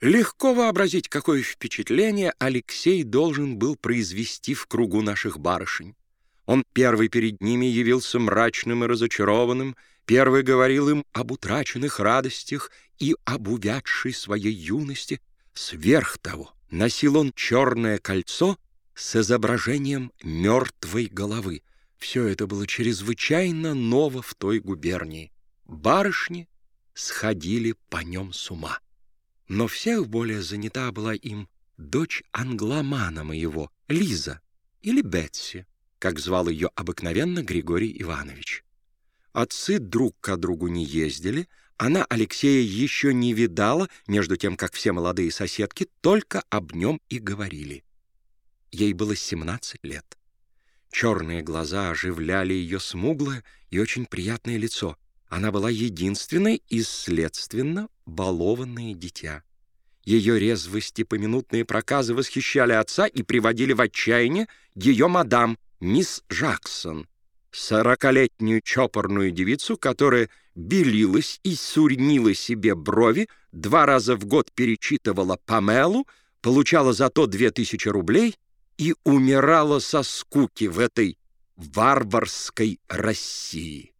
Легко вообразить, какое впечатление Алексей должен был произвести в кругу наших барышень. Он первый перед ними явился мрачным и разочарованным, первый говорил им об утраченных радостях и об увядшей своей юности. Сверх того, носил он черное кольцо с изображением мертвой головы. Все это было чрезвычайно ново в той губернии. Барышни сходили по нем с ума. Но всех более занята была им дочь англомана моего, Лиза, или Бетси, как звал ее обыкновенно Григорий Иванович. Отцы друг к другу не ездили, она Алексея еще не видала, между тем, как все молодые соседки только об нем и говорили. Ей было 17 лет. Черные глаза оживляли ее смуглое и очень приятное лицо — она была единственной и, следственно, балованное дитя. Ее резвости поминутные проказы восхищали отца и приводили в отчаяние ее мадам, мисс Жаксон, сорокалетнюю чопорную девицу, которая белилась и сурнила себе брови, два раза в год перечитывала Памелу, получала за то две тысячи рублей и умирала со скуки в этой варварской России.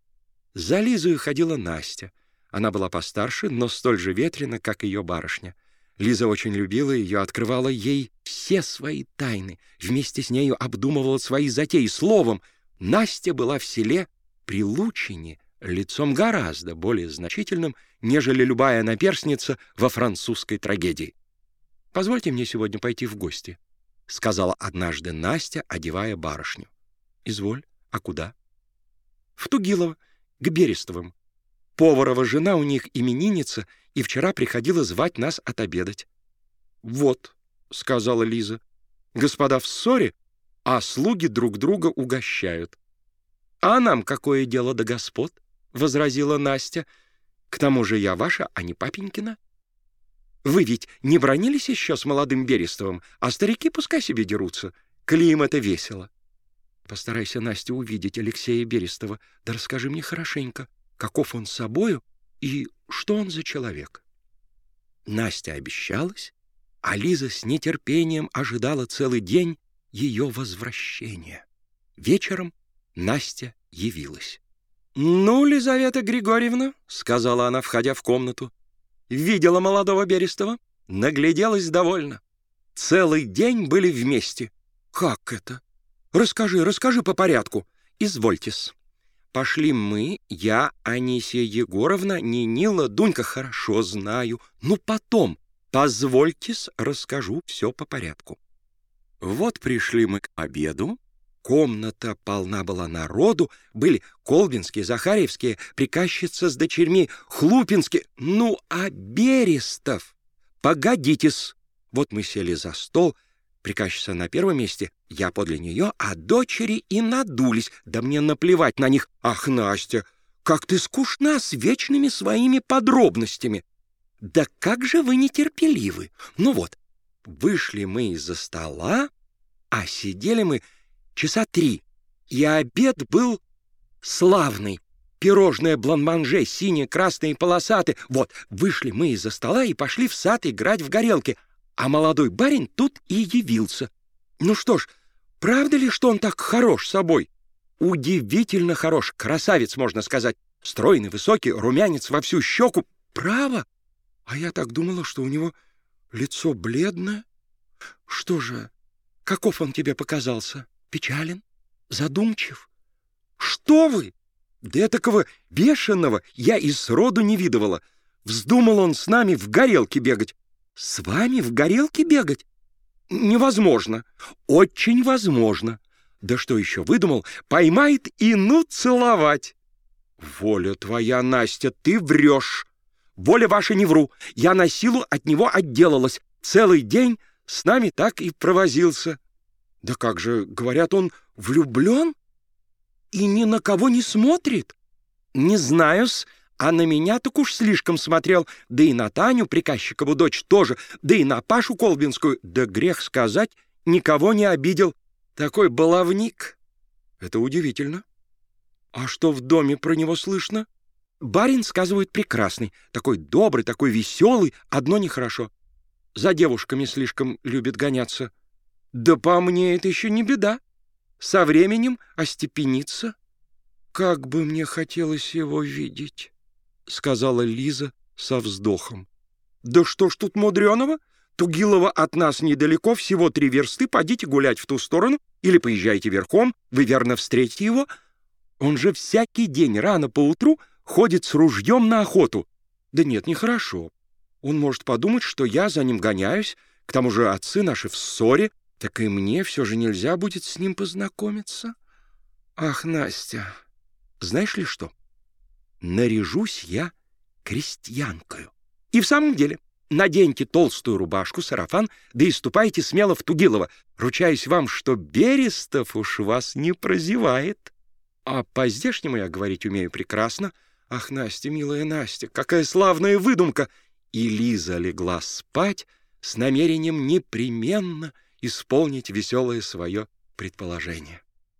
За Лизою ходила Настя. Она была постарше, но столь же ветрена, как ее барышня. Лиза очень любила ее, открывала ей все свои тайны, вместе с нею обдумывала свои затеи. Словом, Настя была в селе при Лучине лицом гораздо более значительным, нежели любая наперсница во французской трагедии. «Позвольте мне сегодня пойти в гости», — сказала однажды Настя, одевая барышню. «Изволь. А куда?» «В Тугилово к Берестовым. Поварова жена у них именинница, и вчера приходила звать нас отобедать. «Вот», — сказала Лиза, — «господа в ссоре, а слуги друг друга угощают». «А нам какое дело до господ?» — возразила Настя. «К тому же я ваша, а не папенькина». «Вы ведь не бронились еще с молодым Берестовым, а старики пускай себе дерутся. Клим это весело». Постарайся, Настя, увидеть Алексея Берестова. Да расскажи мне хорошенько, каков он собою и что он за человек. Настя обещалась, а Лиза с нетерпением ожидала целый день ее возвращения. Вечером Настя явилась. «Ну, Лизавета Григорьевна», — сказала она, входя в комнату, — «видела молодого Берестова, нагляделась довольно. Целый день были вместе». «Как это?» Расскажи, расскажи по порядку. Извольтесь. Пошли мы, я, Анисия Егоровна, Нинила, Дунька, хорошо знаю. Ну, потом, позвольтесь, расскажу все по порядку. Вот пришли мы к обеду. Комната полна была народу. Были Колбинские, Захарьевские, приказчица с дочерьми, Хлупинские. Ну, а Берестов? Погодитесь. Вот мы сели за стол — Приказчица на первом месте, я подле нее, а дочери и надулись. Да мне наплевать на них. Ах, Настя, как ты скучна с вечными своими подробностями. Да как же вы нетерпеливы. Ну вот, вышли мы из-за стола, а сидели мы часа три, и обед был славный. Пирожное бланманже, синее, красное и полосатое. Вот, вышли мы из-за стола и пошли в сад играть в горелки — а молодой барин тут и явился. Ну что ж, правда ли, что он так хорош собой? Удивительно хорош, красавец, можно сказать. Стройный, высокий, румянец во всю щеку. Право? А я так думала, что у него лицо бледное. Что же, каков он тебе показался? Печален? Задумчив? Что вы? Да этакого бешеного я и сроду не видывала. Вздумал он с нами в горелке бегать. С вами в горелке бегать? Невозможно. Очень возможно. Да что еще выдумал? Поймает и ну целовать. Воля твоя, Настя, ты врешь. Воля ваша не вру. Я на силу от него отделалась. Целый день с нами так и провозился. Да как же, говорят, он влюблен и ни на кого не смотрит? Не знаю-с, а на меня так уж слишком смотрел, да и на Таню, приказчикову дочь, тоже, да и на Пашу Колбинскую, да грех сказать, никого не обидел. Такой баловник. Это удивительно. А что в доме про него слышно? Барин, сказывают, прекрасный, такой добрый, такой веселый, одно нехорошо. за девушками слишком любит гоняться. Да по мне это еще не беда. Со временем остепенится. Как бы мне хотелось его видеть, сказала Лиза со вздохом. Да что ж тут мудреного? Тугилова от нас недалеко, всего три версты, пойдите гулять в ту сторону или поезжайте верхом, вы верно встретите его. Он же всякий день рано поутру ходит с ружьем на охоту. Да нет, нехорошо. Он может подумать, что я за ним гоняюсь, к тому же отцы наши в ссоре, так и мне все же нельзя будет с ним познакомиться. Ах, Настя, знаешь ли что? Наряжусь я крестьянкою. И в самом деле, наденьте толстую рубашку, сарафан, да и ступайте смело в Тугилово. Ручаюсь вам, что Берестов уж вас не прозевает. А по-здешнему я говорить умею прекрасно. Ах, Настя, милая Настя, какая славная выдумка! И Лиза легла спать с намерением непременно исполнить веселое свое предположение.